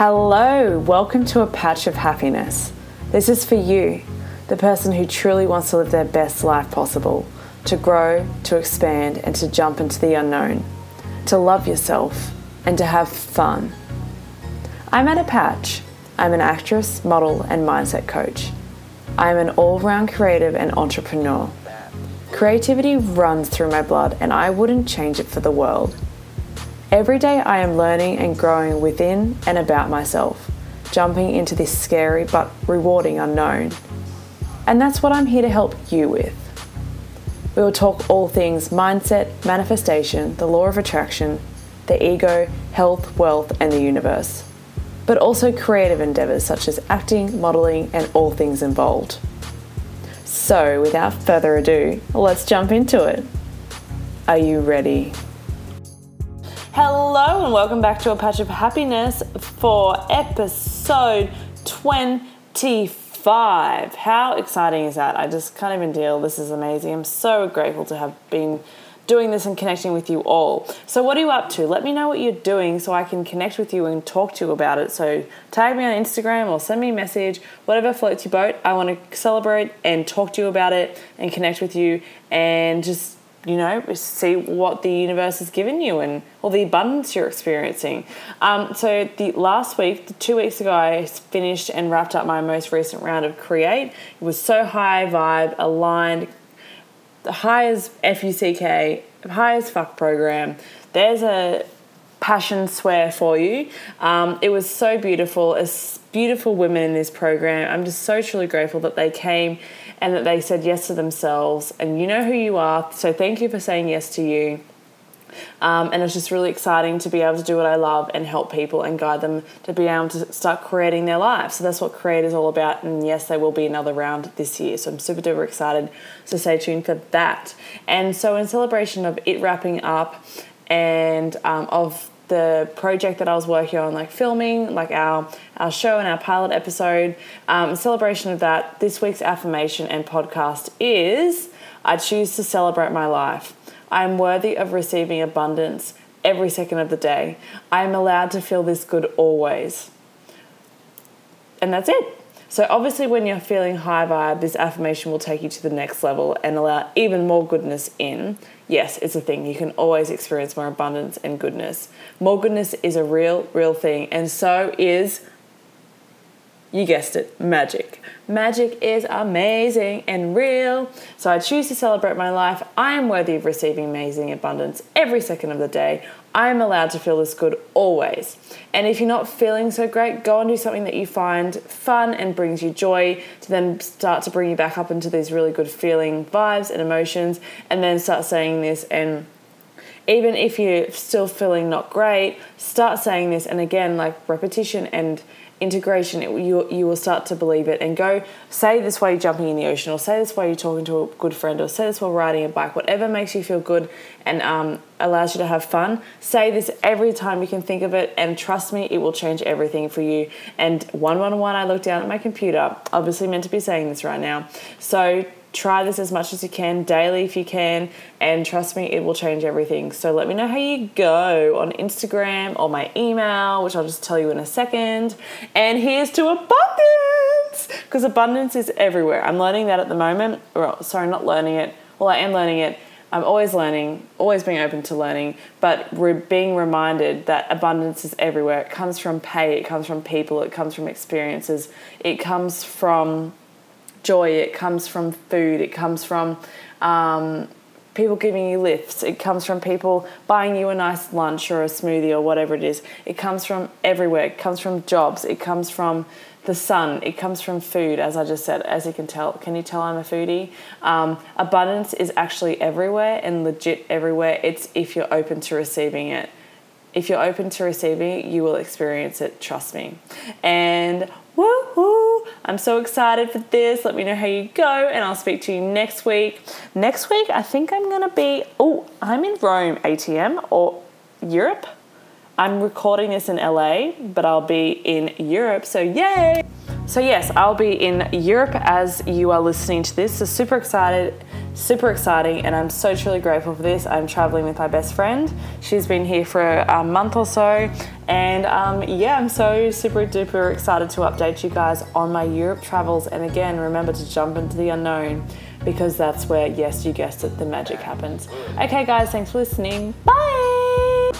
Hello, welcome to a patch of happiness. This is for you, the person who truly wants to live their best life possible, to grow, to expand, and to jump into the unknown, to love yourself, and to have fun. I'm Anna Patch. I'm an actress, model, and mindset coach. I am an all round creative and entrepreneur. Creativity runs through my blood, and I wouldn't change it for the world. Every day I am learning and growing within and about myself, jumping into this scary but rewarding unknown. And that's what I'm here to help you with. We will talk all things mindset, manifestation, the law of attraction, the ego, health, wealth, and the universe. But also creative endeavours such as acting, modelling, and all things involved. So, without further ado, let's jump into it. Are you ready? Hello, and welcome back to A Patch of Happiness for episode 25. How exciting is that? I just can't even deal. This is amazing. I'm so grateful to have been doing this and connecting with you all. So, what are you up to? Let me know what you're doing so I can connect with you and talk to you about it. So, tag me on Instagram or send me a message, whatever floats your boat. I want to celebrate and talk to you about it and connect with you and just you know, see what the universe has given you and all the abundance you're experiencing. Um, so the last week, the two weeks ago, I finished and wrapped up my most recent round of Create. It was so high vibe, aligned, high as FUCK, high as fuck program. There's a passion swear for you. Um, it was so beautiful. Beautiful women in this program. I'm just so truly grateful that they came and that they said yes to themselves. And you know who you are. So thank you for saying yes to you. Um, and it's just really exciting to be able to do what I love and help people and guide them to be able to start creating their life. So that's what Create is all about. And yes, there will be another round this year. So I'm super duper excited. So stay tuned for that. And so, in celebration of it wrapping up and um, of the project that I was working on, like filming, like our our show and our pilot episode. Um, celebration of that, this week's affirmation and podcast is: I choose to celebrate my life. I am worthy of receiving abundance every second of the day. I am allowed to feel this good always. And that's it. So, obviously, when you're feeling high vibe, this affirmation will take you to the next level and allow even more goodness in. Yes, it's a thing. You can always experience more abundance and goodness. More goodness is a real, real thing, and so is you guessed it, magic. Magic is amazing and real. So I choose to celebrate my life. I am worthy of receiving amazing abundance every second of the day. I am allowed to feel this good always. And if you're not feeling so great, go and do something that you find fun and brings you joy to then start to bring you back up into these really good feeling vibes and emotions. And then start saying this and even if you're still feeling not great, start saying this. And again, like repetition and integration, it, you, you will start to believe it and go say this while you're jumping in the ocean, or say this while you're talking to a good friend, or say this while riding a bike, whatever makes you feel good and um, allows you to have fun. Say this every time you can think of it, and trust me, it will change everything for you. And one one one, I looked down at my computer, obviously meant to be saying this right now. So try this as much as you can daily if you can and trust me it will change everything. So let me know how you go on instagram or my email which i'll just tell you in a second. And here's to abundance because abundance is everywhere. I'm learning that at the moment. Or sorry not learning it. Well i am learning it. I'm always learning always being open to learning but we're being reminded that abundance is everywhere. It comes from pay it comes from people it comes from experiences it comes from joy. It comes from food. It comes from um, people giving you lifts. It comes from people buying you a nice lunch or a smoothie or whatever it is. It comes from everywhere. It comes from jobs. It comes from the sun. It comes from food, as I just said. As you can tell, can you tell I'm a foodie? Um, abundance is actually everywhere and legit everywhere. It's if you're open to receiving it. If you're open to receiving it, you will experience it. Trust me. And! I'm so excited for this. Let me know how you go, and I'll speak to you next week. Next week, I think I'm gonna be. Oh, I'm in Rome, ATM or Europe. I'm recording this in LA, but I'll be in Europe, so yay! So, yes, I'll be in Europe as you are listening to this. So, super excited, super exciting, and I'm so truly grateful for this. I'm traveling with my best friend. She's been here for a month or so, and um, yeah, I'm so super duper excited to update you guys on my Europe travels. And again, remember to jump into the unknown because that's where, yes, you guessed it, the magic happens. Okay, guys, thanks for listening. Bye!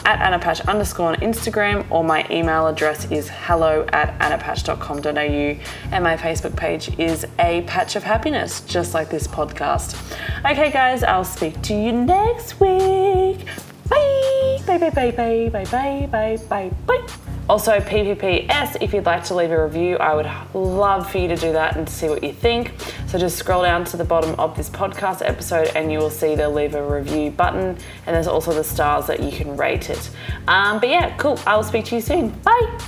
At annapatch underscore on Instagram, or my email address is hello at annapatch.com.au, and my Facebook page is A Patch of Happiness, just like this podcast. Okay, guys, I'll speak to you next week. Bye! Bye, bye, bye, bye, bye, bye, bye, bye, bye. Also, PPPS, if you'd like to leave a review, I would love for you to do that and see what you think. So just scroll down to the bottom of this podcast episode and you will see the leave a review button. And there's also the stars that you can rate it. Um, but yeah, cool. I will speak to you soon. Bye.